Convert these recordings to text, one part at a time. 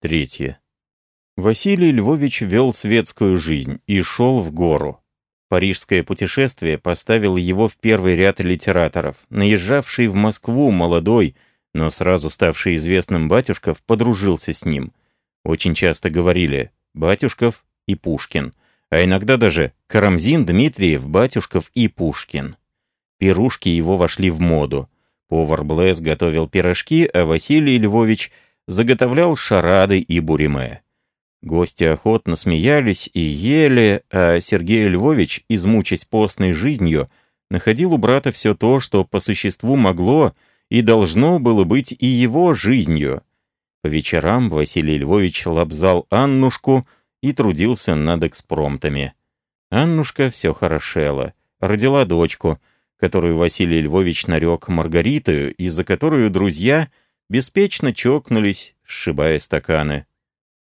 Третье. Василий Львович вел светскую жизнь и шел в гору. Парижское путешествие поставило его в первый ряд литераторов. Наезжавший в Москву молодой, но сразу ставший известным Батюшков подружился с ним. Очень часто говорили «Батюшков и Пушкин», а иногда даже Карамзин, Дмитриев, Батюшков и Пушкин. Пирушки его вошли в моду. Повар Блэс готовил пирожки, а Василий Львович заготовлял шарады и буриме. Гости охотно смеялись и ели, а Сергей Львович, измучаясь постной жизнью, находил у брата все то, что по существу могло и должно было быть и его жизнью. По вечерам Василий Львович лобзал Аннушку и трудился над экспромтами. Аннушка все хорошела, родила дочку, которую Василий Львович нарек Маргаритою, из-за которую друзья — беспечно чокнулись, сшибая стаканы.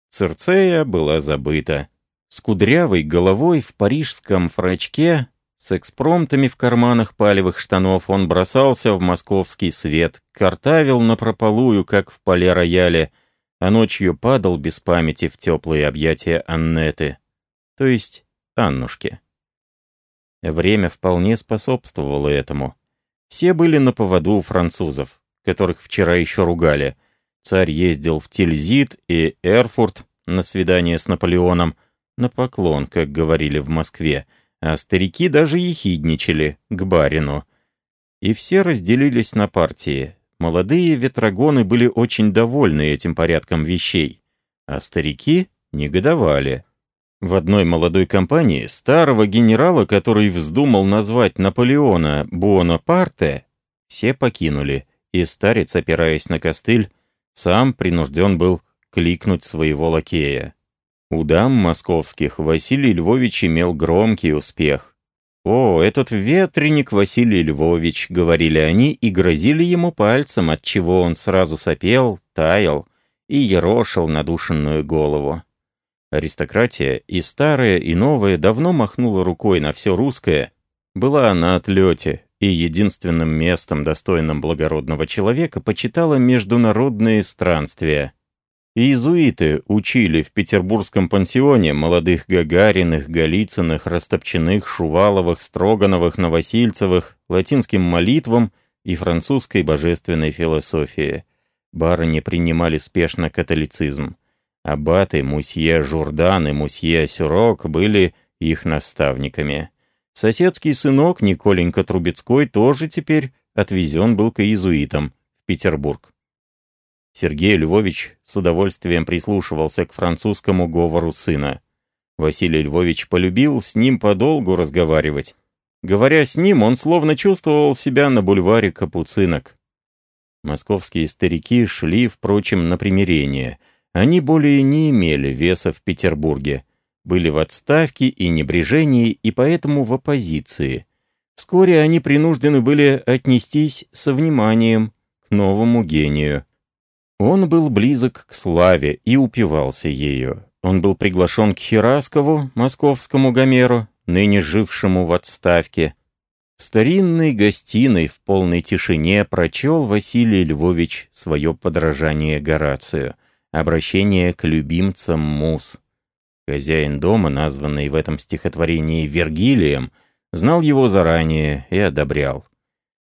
Церцея была забыта. С кудрявой головой в парижском фрачке, с экспромтами в карманах палевых штанов он бросался в московский свет, картавил напропалую, как в поле-рояле, а ночью падал без памяти в теплые объятия Аннеты, то есть Аннушки. Время вполне способствовало этому. Все были на поводу у французов которых вчера еще ругали. Царь ездил в Тильзит и Эрфурт на свидание с Наполеоном, на поклон, как говорили в Москве, а старики даже ехидничали к барину. И все разделились на партии. Молодые ветрогоны были очень довольны этим порядком вещей, а старики негодовали. В одной молодой компании старого генерала, который вздумал назвать Наполеона Буонапарте, все покинули, и старец, опираясь на костыль, сам принужден был кликнуть своего лакея. У дам московских Василий Львович имел громкий успех. «О, этот ветреник Василий Львович», — говорили они и грозили ему пальцем, отчего он сразу сопел, таял и ерошил надушенную голову. Аристократия, и старая, и новая, давно махнула рукой на все русское, была на отлете, и единственным местом, достойным благородного человека, почитала международные странствия. Иезуиты учили в петербургском пансионе молодых Гагариных, Голицыных, Растопчиных, Шуваловых, Строгановых, Новосильцевых, латинским молитвам и французской божественной философии. Барыни принимали спешно католицизм. Аббаты, мусье Журдан и мусье Сюрок были их наставниками. Соседский сынок Николенька Трубецкой тоже теперь отвезен был к иезуитам в Петербург. Сергей Львович с удовольствием прислушивался к французскому говору сына. Василий Львович полюбил с ним подолгу разговаривать. Говоря с ним, он словно чувствовал себя на бульваре Капуцинок. Московские старики шли, впрочем, на примирение. Они более не имели веса в Петербурге были в отставке и небрежении, и поэтому в оппозиции. Вскоре они принуждены были отнестись со вниманием к новому гению. Он был близок к славе и упивался ею. Он был приглашен к Хираскову, московскому Гомеру, ныне жившему в отставке. В старинной гостиной в полной тишине прочел Василий Львович свое подражание Горацию, обращение к любимцам мус. Хозяин дома, названный в этом стихотворении Вергилием, знал его заранее и одобрял.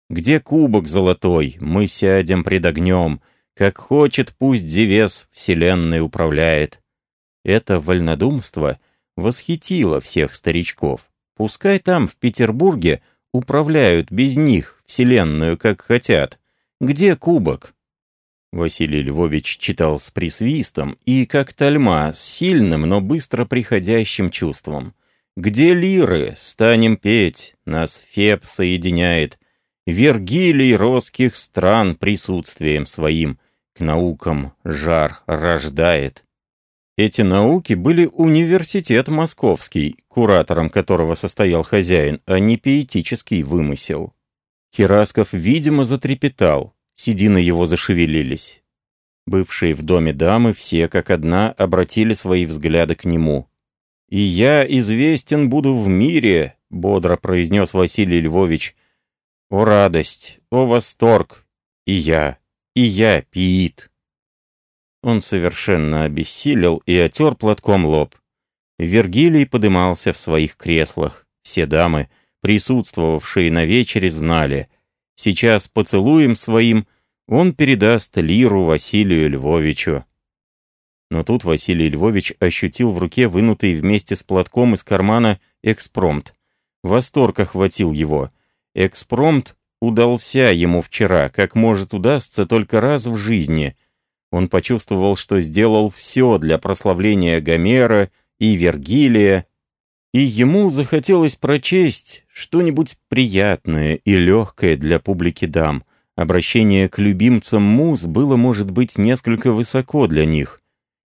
«Где кубок золотой? Мы сядем пред огнем. Как хочет, пусть Зевес вселенной управляет». Это вольнодумство восхитило всех старичков. Пускай там, в Петербурге, управляют без них вселенную, как хотят. Где кубок? Василий Львович читал с присвистом и, как тальма, с сильным, но быстро приходящим чувством. «Где лиры? Станем петь, нас Феб соединяет. Вергилий росских стран присутствием своим к наукам жар рождает». Эти науки были университет московский, куратором которого состоял хозяин, а не пиетический вымысел. Херасков, видимо, затрепетал. Седины его зашевелились. Бывшие в доме дамы все как одна обратили свои взгляды к нему. «И я известен буду в мире», — бодро произнес Василий Львович. «О радость, о восторг! И я, и я, пиит!» Он совершенно обессилел и отер платком лоб. Вергилий подымался в своих креслах. Все дамы, присутствовавшие на вечере, знали. Сейчас поцелуем своим он передаст лиру Василию Львовичу. Но тут Василий Львович ощутил в руке вынутый вместе с платком из кармана экспромт. Восторг охватил его. Экспромт удался ему вчера, как может удастся только раз в жизни. Он почувствовал, что сделал все для прославления Гомера и Вергилия, и ему захотелось прочесть что-нибудь приятное и легкое для публики дам. Обращение к любимцам муз было, может быть, несколько высоко для них.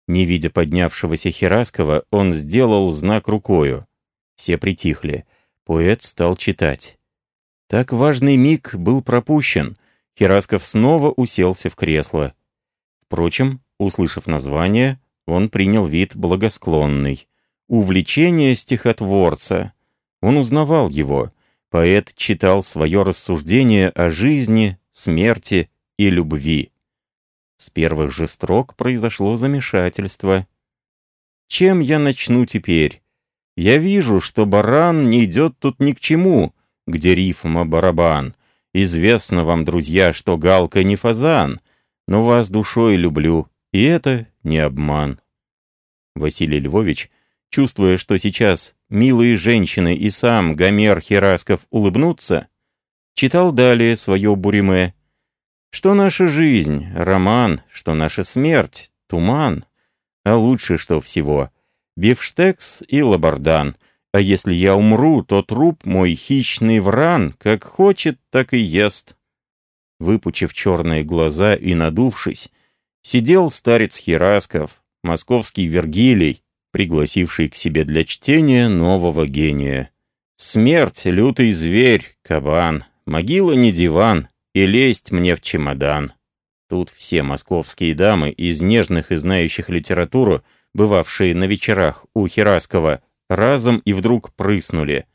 Не видя поднявшегося Хераскова, он сделал знак рукою. Все притихли. Поэт стал читать. Так важный миг был пропущен. Херасков снова уселся в кресло. Впрочем, услышав название, он принял вид благосклонный. Увлечение стихотворца. Он узнавал его. Поэт читал свое рассуждение о жизни, смерти и любви. С первых же строк произошло замешательство. «Чем я начну теперь? Я вижу, что баран не идет тут ни к чему, где рифма барабан. Известно вам, друзья, что галка не фазан, но вас душой люблю, и это не обман». Василий Львович — чувствуя, что сейчас милые женщины и сам Гомер Херасков улыбнутся, читал далее свое буриме. Что наша жизнь — роман, что наша смерть — туман, а лучше что всего — бифштекс и лабардан, а если я умру, то труп мой хищный вран, как хочет, так и ест. Выпучив черные глаза и надувшись, сидел старец Херасков, московский Вергилий, пригласивший к себе для чтения нового гения. «Смерть, лютый зверь, кабан, могила не диван, и лезть мне в чемодан». Тут все московские дамы из нежных и знающих литературу, бывавшие на вечерах у Хераскова, разом и вдруг прыснули.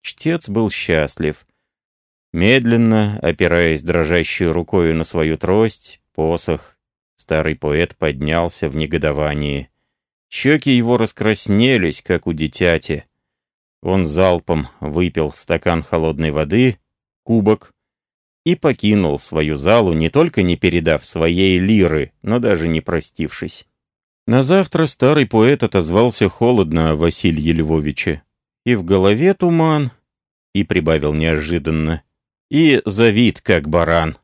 Чтец был счастлив. Медленно, опираясь дрожащей рукою на свою трость, посох, старый поэт поднялся в негодовании. Щеки его раскраснелись, как у дитяти. Он залпом выпил стакан холодной воды, кубок, и покинул свою залу, не только не передав своей лиры, но даже не простившись. На завтра старый поэт отозвался холодно о Василье Львовиче. И в голове туман, и прибавил неожиданно, и завид, как баран.